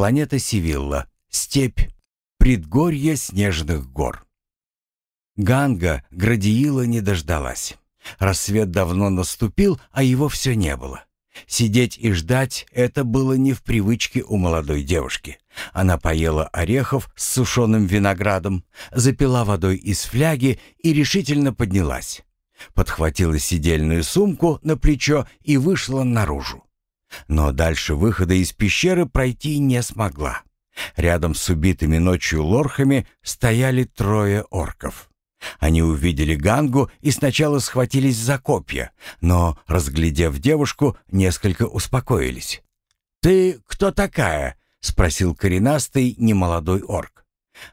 Планета Сивилла. Степь. Предгорье снежных гор. Ганга Градиила не дождалась. Рассвет давно наступил, а его все не было. Сидеть и ждать — это было не в привычке у молодой девушки. Она поела орехов с сушеным виноградом, запила водой из фляги и решительно поднялась. Подхватила сидельную сумку на плечо и вышла наружу. Но дальше выхода из пещеры пройти не смогла. Рядом с убитыми ночью лорхами стояли трое орков. Они увидели Гангу и сначала схватились за копья, но, разглядев девушку, несколько успокоились. «Ты кто такая?» — спросил коренастый немолодой орк.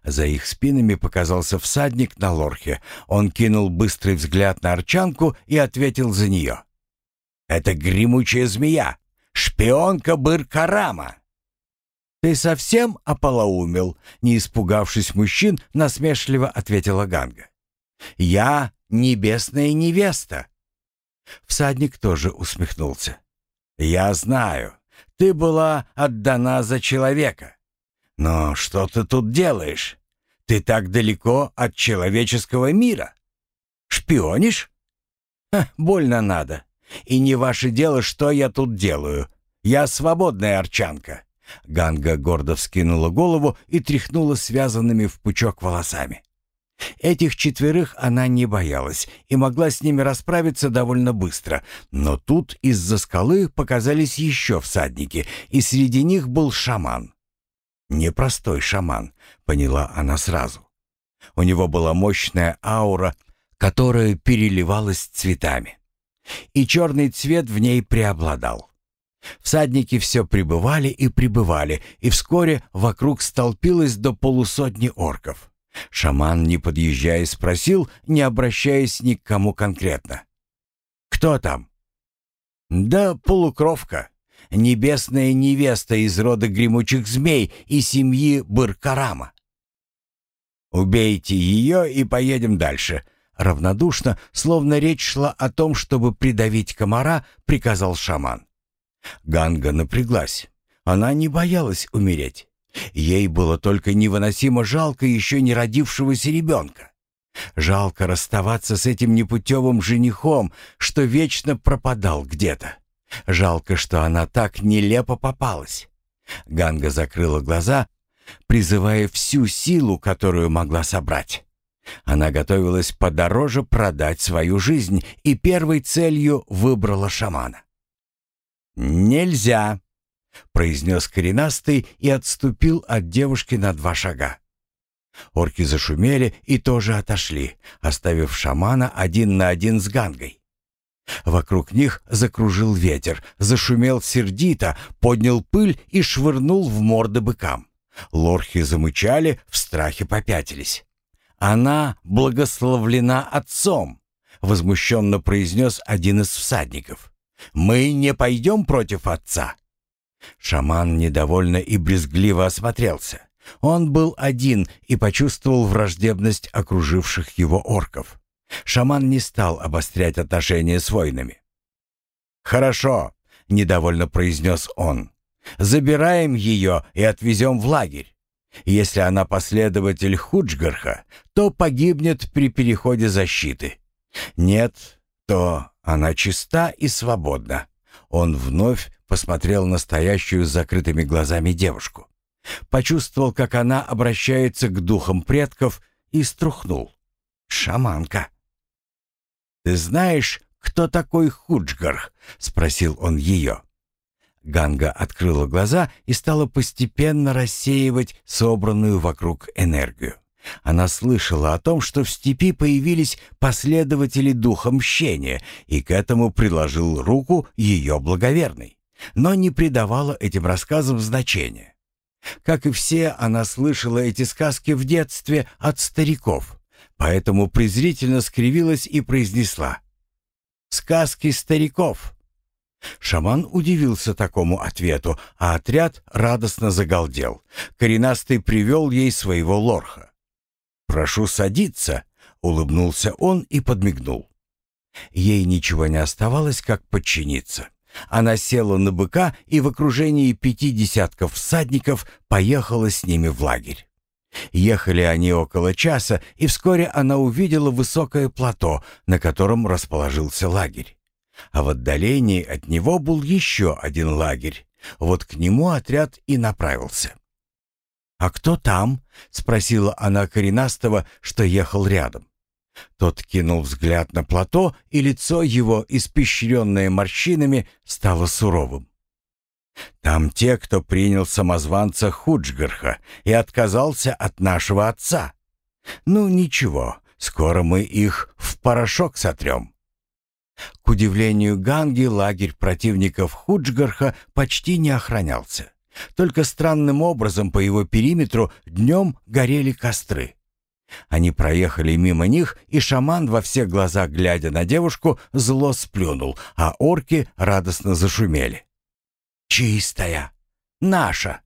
За их спинами показался всадник на лорхе. Он кинул быстрый взгляд на арчанку и ответил за нее. «Это гремучая змея, шпионка Быр-Карама!» «Ты совсем ополоумел?» — не испугавшись мужчин, насмешливо ответила Ганга. «Я небесная невеста». Всадник тоже усмехнулся. «Я знаю, ты была отдана за человека. Но что ты тут делаешь? Ты так далеко от человеческого мира. Шпионишь? Ха, больно надо. И не ваше дело, что я тут делаю. Я свободная арчанка. Ганга гордо вскинула голову и тряхнула связанными в пучок волосами. Этих четверых она не боялась и могла с ними расправиться довольно быстро, но тут из-за скалы показались еще всадники, и среди них был шаман. Непростой шаман, поняла она сразу. У него была мощная аура, которая переливалась цветами. И черный цвет в ней преобладал. Всадники все прибывали и прибывали, и вскоре вокруг столпилось до полусотни орков. Шаман, не подъезжая, спросил, не обращаясь ни к кому конкретно. «Кто там?» «Да полукровка. Небесная невеста из рода гремучих змей и семьи Быркарама». «Убейте ее и поедем дальше», Равнодушно, словно речь шла о том, чтобы придавить комара, приказал шаман. Ганга напряглась. Она не боялась умереть. Ей было только невыносимо жалко еще не родившегося ребенка. Жалко расставаться с этим непутевым женихом, что вечно пропадал где-то. Жалко, что она так нелепо попалась. Ганга закрыла глаза, призывая всю силу, которую могла собрать. Она готовилась подороже продать свою жизнь и первой целью выбрала шамана. «Нельзя!» — произнес коренастый и отступил от девушки на два шага. Орки зашумели и тоже отошли, оставив шамана один на один с Гангой. Вокруг них закружил ветер, зашумел сердито, поднял пыль и швырнул в морды быкам. Лорхи замычали, в страхе попятились. «Она благословлена отцом», — возмущенно произнес один из всадников. «Мы не пойдем против отца». Шаман недовольно и брезгливо осмотрелся. Он был один и почувствовал враждебность окруживших его орков. Шаман не стал обострять отношения с воинами. «Хорошо», — недовольно произнес он. «Забираем ее и отвезем в лагерь. Если она последователь Худжгарха, то погибнет при переходе защиты. Нет, то она чиста и свободна». Он вновь посмотрел на стоящую с закрытыми глазами девушку. Почувствовал, как она обращается к духам предков и струхнул. «Шаманка!» «Ты знаешь, кто такой Худжгарх?» — спросил он ее. Ганга открыла глаза и стала постепенно рассеивать собранную вокруг энергию. Она слышала о том, что в степи появились последователи духа мщения, и к этому приложил руку ее благоверный, но не придавала этим рассказам значения. Как и все, она слышала эти сказки в детстве от стариков, поэтому презрительно скривилась и произнесла «Сказки стариков». Шаман удивился такому ответу, а отряд радостно загалдел. Коренастый привел ей своего лорха. «Прошу садиться», — улыбнулся он и подмигнул. Ей ничего не оставалось, как подчиниться. Она села на быка и в окружении пяти десятков всадников поехала с ними в лагерь. Ехали они около часа, и вскоре она увидела высокое плато, на котором расположился лагерь. А в отдалении от него был еще один лагерь. Вот к нему отряд и направился. «А кто там?» — спросила она коренастого, что ехал рядом. Тот кинул взгляд на плато, и лицо его, испещренное морщинами, стало суровым. «Там те, кто принял самозванца Худжгарха и отказался от нашего отца. Ну, ничего, скоро мы их в порошок сотрем». К удивлению Ганги, лагерь противников Худжгарха почти не охранялся. Только странным образом по его периметру днем горели костры. Они проехали мимо них, и шаман, во все глаза глядя на девушку, зло сплюнул, а орки радостно зашумели. «Чистая! Наша!»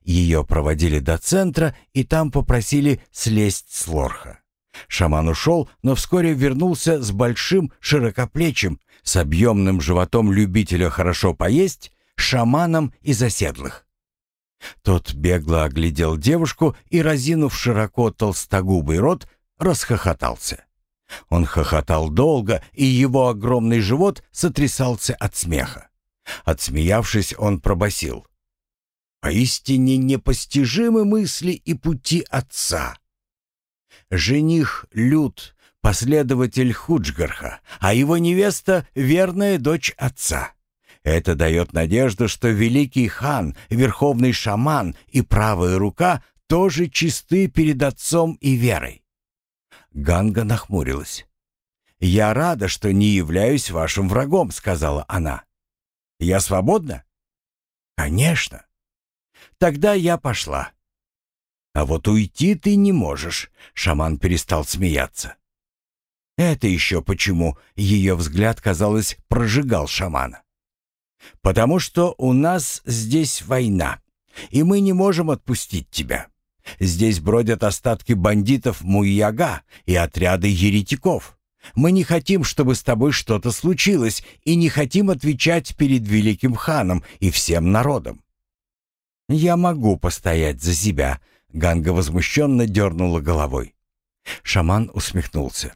Ее проводили до центра, и там попросили слезть с лорха. Шаман ушел, но вскоре вернулся с большим широкоплечим, с объемным животом любителя хорошо поесть, шаманом из оседлых. Тот бегло оглядел девушку и, разинув широко толстогубый рот, расхохотался. Он хохотал долго, и его огромный живот сотрясался от смеха. Отсмеявшись, он пробасил: «Поистине непостижимы мысли и пути отца. Жених Люд, последователь Худжгарха, а его невеста — верная дочь отца. Это дает надежду, что великий хан, верховный шаман и правая рука тоже чисты перед отцом и верой. Ганга нахмурилась. «Я рада, что не являюсь вашим врагом», — сказала она. «Я свободна?» «Конечно». «Тогда я пошла». «А вот уйти ты не можешь», — шаман перестал смеяться. «Это еще почему?» — ее взгляд, казалось, прожигал шамана. Потому что у нас здесь война, и мы не можем отпустить тебя. Здесь бродят остатки бандитов Муяга и отряды еретиков. Мы не хотим, чтобы с тобой что-то случилось, и не хотим отвечать перед великим ханом и всем народом. Я могу постоять за себя, Ганга возмущенно дернула головой. Шаман усмехнулся.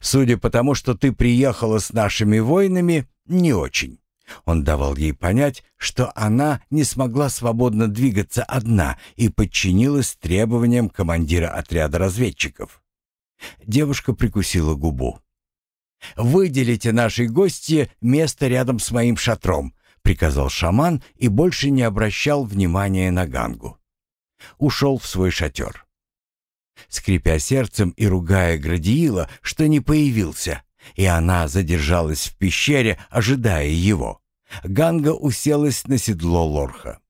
Судя по тому, что ты приехала с нашими воинами, не очень. Он давал ей понять, что она не смогла свободно двигаться одна и подчинилась требованиям командира отряда разведчиков. Девушка прикусила губу. «Выделите нашей гостье место рядом с моим шатром», — приказал шаман и больше не обращал внимания на Гангу. Ушел в свой шатер. Скрипя сердцем и ругая Градиила, что не появился, и она задержалась в пещере, ожидая его. Ганга уселась на седло лорха.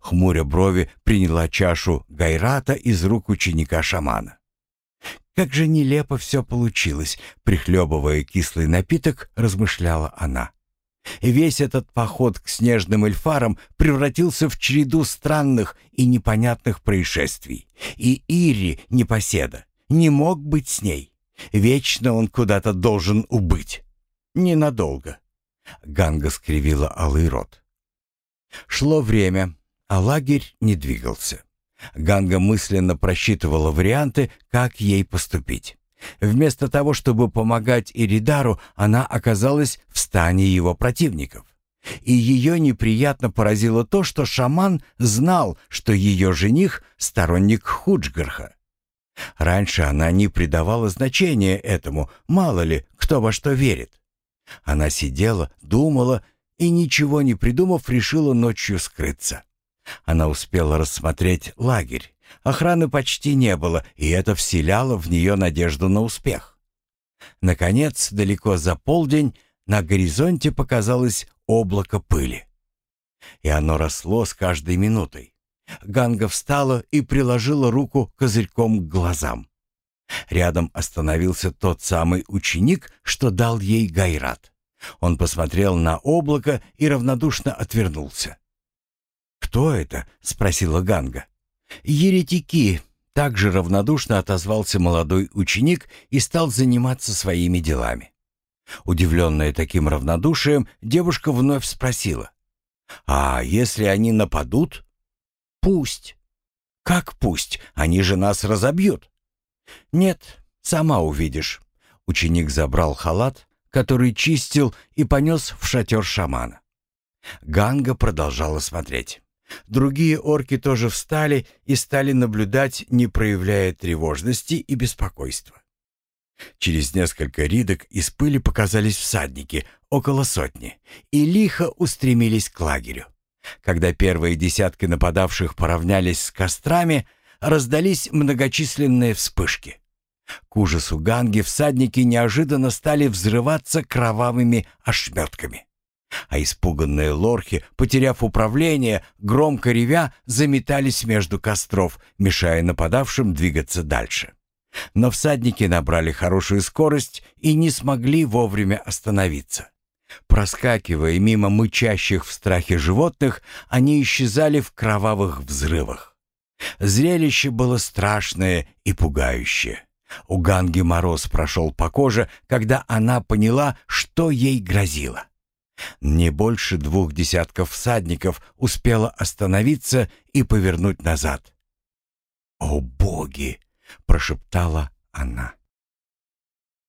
Хмуря брови, приняла чашу гайрата из рук ученика-шамана. Как же нелепо все получилось, прихлебывая кислый напиток, размышляла она. Весь этот поход к снежным эльфарам превратился в череду странных и непонятных происшествий. И Ири, непоседа, не мог быть с ней. Вечно он куда-то должен убыть. Ненадолго. Ганга скривила алый рот. Шло время, а лагерь не двигался. Ганга мысленно просчитывала варианты, как ей поступить. Вместо того, чтобы помогать Иридару, она оказалась в стане его противников. И ее неприятно поразило то, что шаман знал, что ее жених — сторонник Худжгарха. Раньше она не придавала значения этому, мало ли, кто во что верит. Она сидела, думала и, ничего не придумав, решила ночью скрыться. Она успела рассмотреть лагерь. Охраны почти не было, и это вселяло в нее надежду на успех. Наконец, далеко за полдень, на горизонте показалось облако пыли. И оно росло с каждой минутой. Ганга встала и приложила руку козырьком к глазам. Рядом остановился тот самый ученик, что дал ей Гайрат. Он посмотрел на облако и равнодушно отвернулся. «Кто это?» — спросила Ганга. «Еретики», — также равнодушно отозвался молодой ученик и стал заниматься своими делами. Удивленная таким равнодушием, девушка вновь спросила. «А если они нападут?» «Пусть». «Как пусть? Они же нас разобьют». «Нет, сама увидишь». Ученик забрал халат, который чистил, и понес в шатер шамана. Ганга продолжала смотреть. Другие орки тоже встали и стали наблюдать, не проявляя тревожности и беспокойства. Через несколько ридок из пыли показались всадники, около сотни, и лихо устремились к лагерю. Когда первые десятки нападавших поравнялись с кострами, раздались многочисленные вспышки. К ужасу Ганги всадники неожиданно стали взрываться кровавыми ошметками. А испуганные лорхи, потеряв управление, громко ревя, заметались между костров, мешая нападавшим двигаться дальше. Но всадники набрали хорошую скорость и не смогли вовремя остановиться. Проскакивая мимо мычащих в страхе животных, они исчезали в кровавых взрывах. Зрелище было страшное и пугающее. У Ганги мороз прошел по коже, когда она поняла, что ей грозило. Не больше двух десятков всадников успело остановиться и повернуть назад. «О боги!» — прошептала она.